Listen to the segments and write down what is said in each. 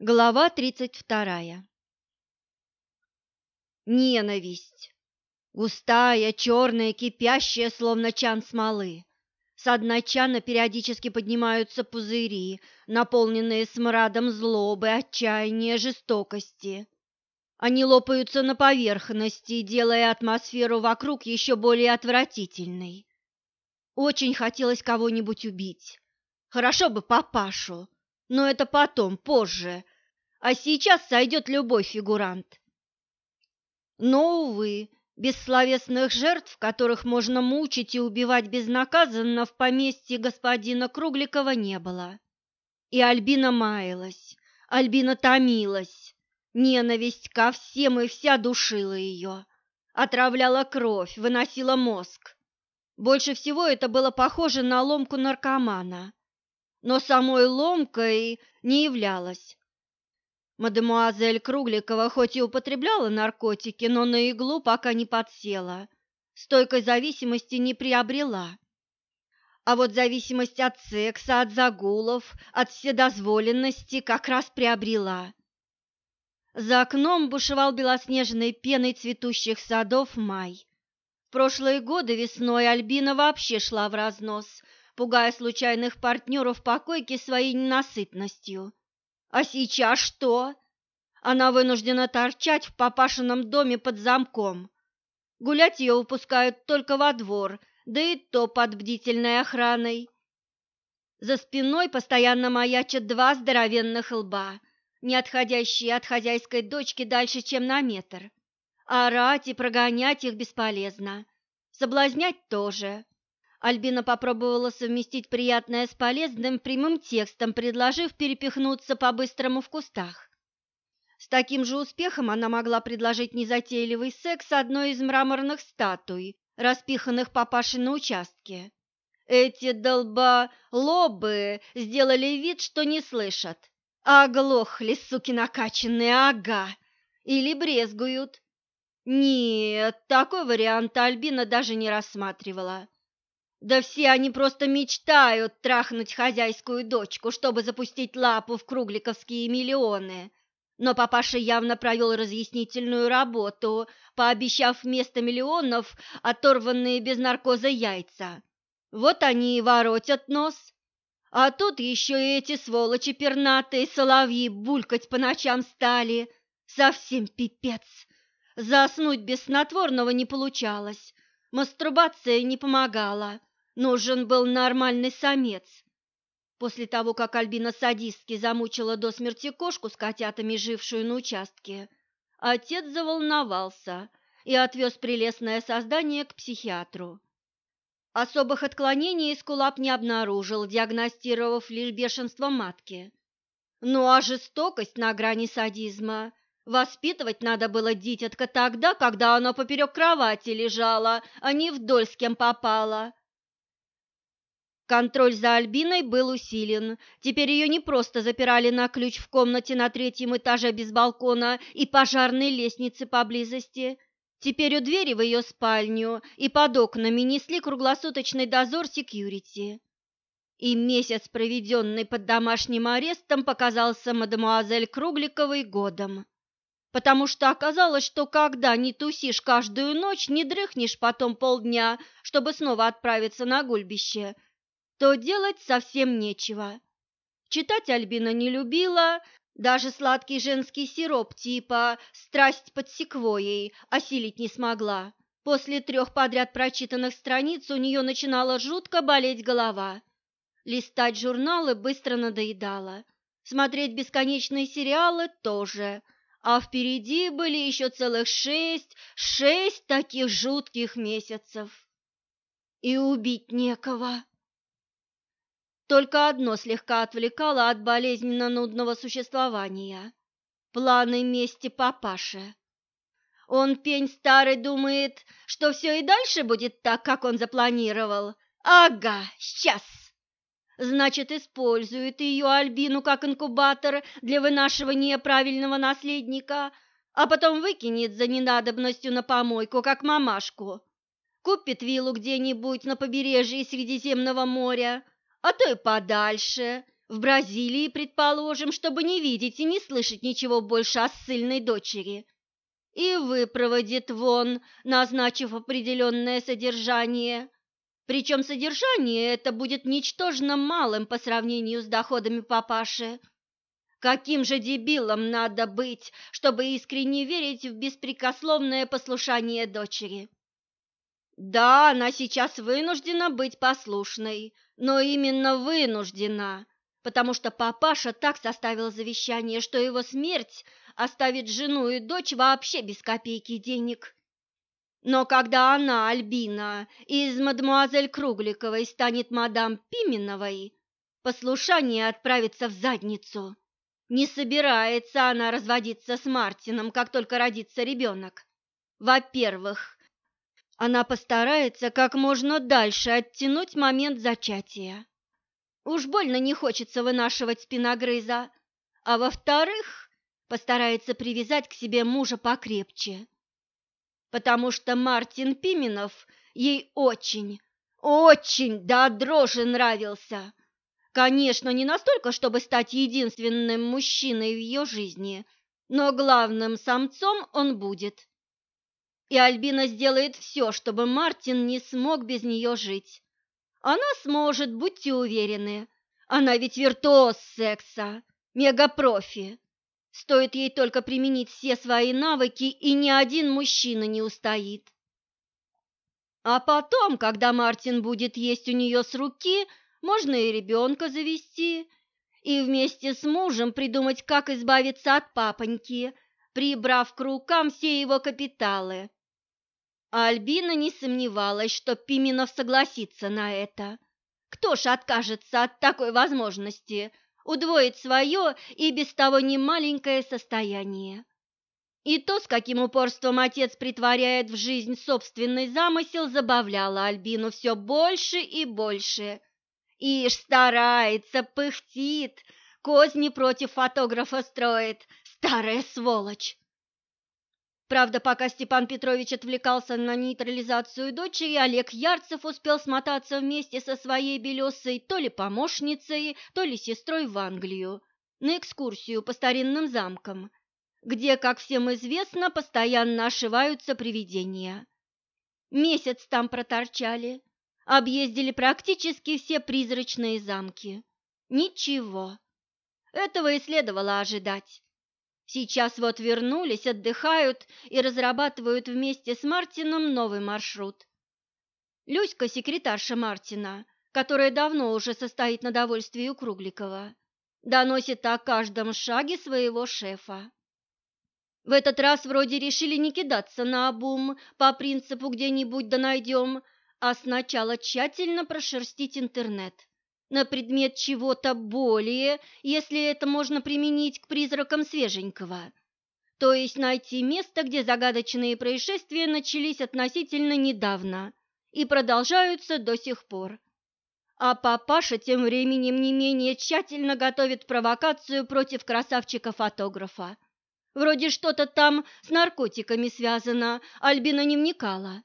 Глава тридцать вторая. Ненависть. Густая, черная, кипящая, словно чан смолы. С дна чана периодически поднимаются пузыри, наполненные смрадом злобы, отчаяния, жестокости. Они лопаются на поверхности, делая атмосферу вокруг еще более отвратительной. Очень хотелось кого-нибудь убить. Хорошо бы папашу, но это потом, позже, а сейчас сойдет любой фигурант. Но, увы, бессловесных жертв, которых можно мучить и убивать безнаказанно в поместье господина Кругликова не было. И Альбина маялась, Альбина томилась, ненависть ко всем и вся душила ее, отравляла кровь, выносила мозг. Больше всего это было похоже на ломку наркомана, но самой ломкой не являлась. Мадемуазель Кругликова хоть и употребляла наркотики, но на иглу пока не подсела, стойкой зависимости не приобрела. А вот зависимость от секса, от загулов, от вседозволенности как раз приобрела. За окном бушевал белоснежной пеной цветущих садов май. В прошлые годы весной Альбина вообще шла в разнос, пугая случайных партнеров по койке своей ненасытностью. А сейчас что? Она вынуждена торчать в папашином доме под замком. Гулять ее выпускают только во двор, да и то под бдительной охраной. За спиной постоянно маячат два здоровенных лба, не отходящие от хозяйской дочки дальше, чем на метр. Орать и прогонять их бесполезно. Соблазнять тоже. Альбина попробовала совместить приятное с полезным прямым текстом, предложив перепихнуться по-быстрому в кустах. С таким же успехом она могла предложить незатейливый секс одной из мраморных статуй, распиханных папашей на участке. Эти долба-лобы сделали вид, что не слышат. Оглохли, суки накачанные, ага! Или брезгуют. Нет, такой вариант Альбина даже не рассматривала. Да все они просто мечтают трахнуть хозяйскую дочку, чтобы запустить лапу в кругликовские миллионы. Но папаша явно провел разъяснительную работу, пообещав вместо миллионов оторванные без наркоза яйца. Вот они и воротят нос. А тут еще и эти сволочи пернатые соловьи булькать по ночам стали. Совсем пипец. Заснуть без снотворного не получалось. Мастурбация не помогала. Нужен был нормальный самец. После того, как Альбина садистски замучила до смерти кошку с котятами, жившую на участке, отец заволновался и отвез прелестное создание к психиатру. Особых отклонений Эскулап не обнаружил, диагностировав лишь бешенство матки. Ну а жестокость на грани садизма. Воспитывать надо было дитятка тогда, когда оно поперек кровати лежало, а не вдоль с кем попало. Контроль за Альбиной был усилен. Теперь ее не просто запирали на ключ в комнате на третьем этаже без балкона и пожарной лестницы поблизости. Теперь у двери в ее спальню и под окнами несли круглосуточный дозор секьюрити. И месяц, проведенный под домашним арестом, показался мадемуазель Кругликовой годом. Потому что оказалось, что когда не тусишь каждую ночь, не дрыхнешь потом полдня, чтобы снова отправиться на гульбище – то делать совсем нечего. Читать Альбина не любила, даже сладкий женский сироп типа «Страсть под секвойей» осилить не смогла. После трех подряд прочитанных страниц у нее начинала жутко болеть голова. Листать журналы быстро надоедало. Смотреть бесконечные сериалы тоже. А впереди были еще целых шесть, шесть таких жутких месяцев. И убить некого. Только одно слегка отвлекало от болезненно нудного существования – планы мести папаши. Он, пень старый, думает, что все и дальше будет так, как он запланировал. Ага, сейчас. Значит, использует ее Альбину как инкубатор для вынашивания правильного наследника, а потом выкинет за ненадобностью на помойку, как мамашку. Купит виллу где-нибудь на побережье Средиземного моря – а то и подальше, В Бразилии, предположим, чтобы не видеть и не слышать ничего больше о ссыльной дочери. И выпроводит вон, назначив определенное содержание. Причем содержание это будет ничтожно малым по сравнению с доходами папаши. Каким же дебилом надо быть, чтобы искренне верить в беспрекословное послушание дочери? Да, она сейчас вынуждена быть послушной, но именно вынуждена, потому что папаша так составил завещание, что его смерть оставит жену и дочь вообще без копейки денег. Но когда она, Альбина, из мадемуазель Кругликовой станет мадам Пименовой, послушание отправится в задницу. Не собирается она разводиться с Мартином, как только родится ребенок. Во-первых, она постарается как можно дальше оттянуть момент зачатия. Уж больно не хочется вынашивать спиногрыза. А во-вторых, постарается привязать к себе мужа покрепче. Потому что Мартин Пименов ей очень, очень до дрожи нравился. Конечно, не настолько, чтобы стать единственным мужчиной в ее жизни, но главным самцом он будет. И Альбина сделает все, чтобы Мартин не смог без нее жить. Она сможет, будьте уверены. Она ведь виртуоз секса, мегапрофи. Стоит ей только применить все свои навыки, и ни один мужчина не устоит. А потом, когда Мартин будет есть у нее с руки, можно и ребенка завести, и вместе с мужем придумать, как избавиться от папоньки, прибрав к рукам все его капиталы. А Альбина не сомневалась, что Пименов согласится на это. Кто ж откажется от такой возможности удвоить свое и без того немаленькое состояние? И то, с каким упорством отец притворяет в жизнь собственный замысел, забавляло Альбину все больше и больше – Ишь, старается, пыхтит, козни против фотографа строит, старая сволочь. Правда, пока Степан Петрович отвлекался на нейтрализацию дочери, Олег Ярцев успел смотаться вместе со своей белесой то ли помощницей, то ли сестрой в Англию на экскурсию по старинным замкам, где, как всем известно, постоянно ошиваются привидения. Месяц там проторчали, объездили практически все призрачные замки. Ничего. Этого и следовало ожидать. Сейчас вот вернулись, отдыхают и разрабатывают вместе с Мартином новый маршрут. Люська, секретарша Мартина, которая давно уже состоит на довольствии у Кругликова, доносит о каждом шаге своего шефа. В этот раз вроде решили не кидаться на обум по принципу «где-нибудь да найдем», а сначала тщательно прошерстить интернет на предмет чего-то более, если это можно применить к призракам свеженького. То есть найти место, где загадочные происшествия начались относительно недавно и продолжаются до сих пор. А папаша тем временем не менее тщательно готовит провокацию против красавчика-фотографа. Вроде что-то там с наркотиками связано, Альбина не вникала.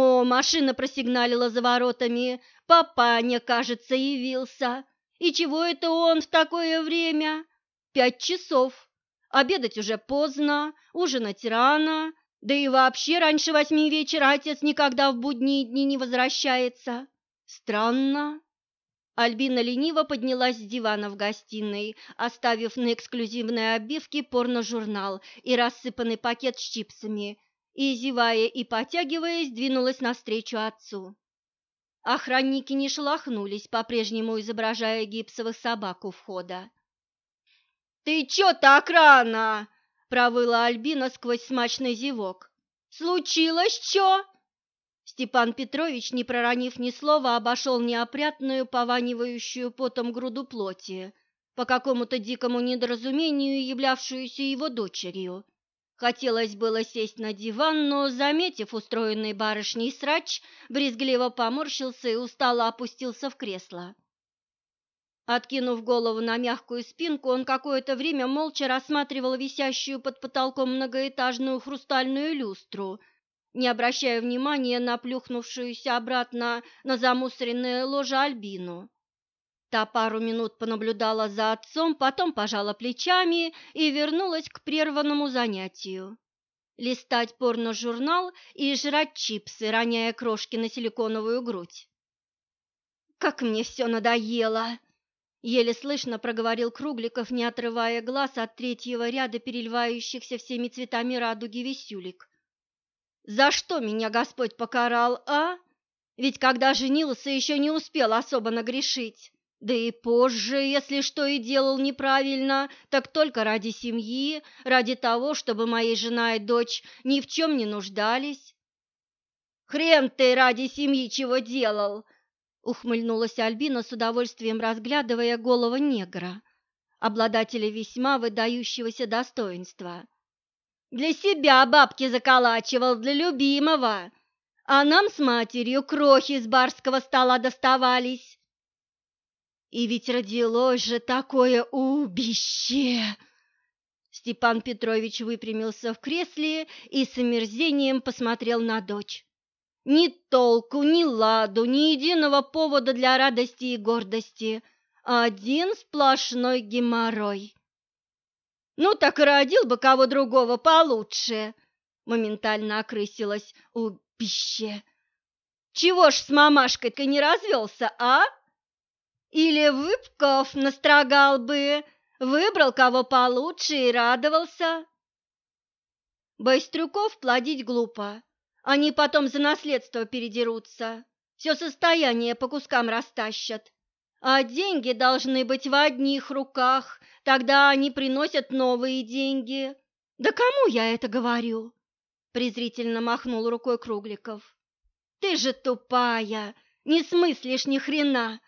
О, машина просигналила за воротами. Папаня, кажется, явился. И чего это он в такое время? Пять часов. Обедать уже поздно, ужинать рано. Да и вообще раньше восьми вечера отец никогда в будние дни не возвращается. Странно. Альбина лениво поднялась с дивана в гостиной, оставив на эксклюзивной обивке порно-журнал и рассыпанный пакет с чипсами – и, зевая и потягиваясь, двинулась навстречу отцу. Охранники не шелохнулись, по-прежнему изображая гипсовых собак у входа. «Ты чё так рано?» – провыла Альбина сквозь смачный зевок. «Случилось чё?» Степан Петрович, не проронив ни слова, обошел неопрятную, пованивающую потом груду плоти, по какому-то дикому недоразумению являвшуюся его дочерью, Хотелось было сесть на диван, но, заметив устроенный барышней срач, брезгливо поморщился и устало опустился в кресло. Откинув голову на мягкую спинку, он какое-то время молча рассматривал висящую под потолком многоэтажную хрустальную люстру, не обращая внимания на плюхнувшуюся обратно на замусоренное ложе Альбину. Та пару минут понаблюдала за отцом, потом пожала плечами и вернулась к прерванному занятию. Листать порно-журнал и жрать чипсы, роняя крошки на силиконовую грудь. «Как мне все надоело!» Еле слышно проговорил Кругликов, не отрывая глаз от третьего ряда переливающихся всеми цветами радуги висюлик. «За что меня Господь покарал, а? Ведь когда женился, еще не успел особо нагрешить. Да и позже, если что и делал неправильно, так только ради семьи, ради того, чтобы моя жена и дочь ни в чем не нуждались». «Хрен ты ради семьи чего делал!» ухмыльнулась Альбина с удовольствием разглядывая голову негра, обладателя весьма выдающегося достоинства. Для себя бабки заколачивал, для любимого, а нам с матерью крохи с барского стола доставались. И ведь родилось же такое убище! Степан Петрович выпрямился в кресле и с омерзением посмотрел на дочь. Ни толку, ни ладу, ни единого повода для радости и гордости. Один сплошной геморрой. Ну так и родил бы кого другого получше, моментально окрысилась у пище. Чего ж с мамашкой-то не развелся, а? Или выпков настрогал бы, выбрал кого получше и радовался? Байстрюков плодить глупо. Они потом за наследство передерутся, все состояние по кускам растащат. А деньги должны быть в одних руках, тогда они приносят новые деньги. Да кому я это говорю? презрительно махнул рукой Кругликов. Ты же тупая, не смыслишь ни хрена.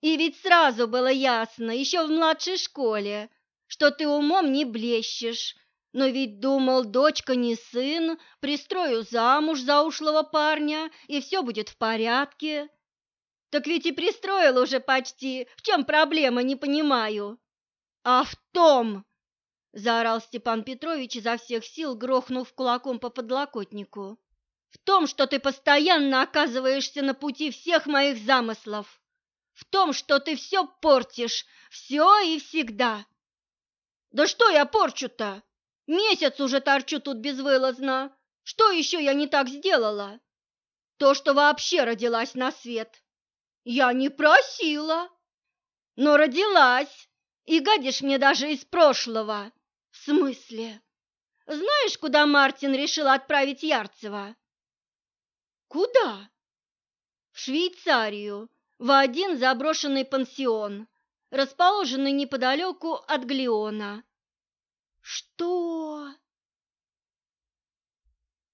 И ведь сразу было ясно, еще в младшей школе, что ты умом не блещешь, но ведь думал, дочка не сын, пристрою замуж за ушлого парня, и все будет в порядке. Так ведь и пристроил уже почти. В чем проблема, не понимаю. А в том, заорал Степан Петрович изо всех сил, грохнув кулаком по подлокотнику. В том, что ты постоянно оказываешься на пути всех моих замыслов. В том, что ты все портишь, все и всегда. Да что я порчу-то? Месяц уже торчу тут безвылазно. Что еще я не так сделала? То, что вообще родилась на свет. Я не просила, но родилась, и гадишь мне даже из прошлого. В смысле? Знаешь, куда Мартин решил отправить Ярцева? Куда? В Швейцарию, в один заброшенный пансион, расположенный неподалеку от Глиона. «Что?»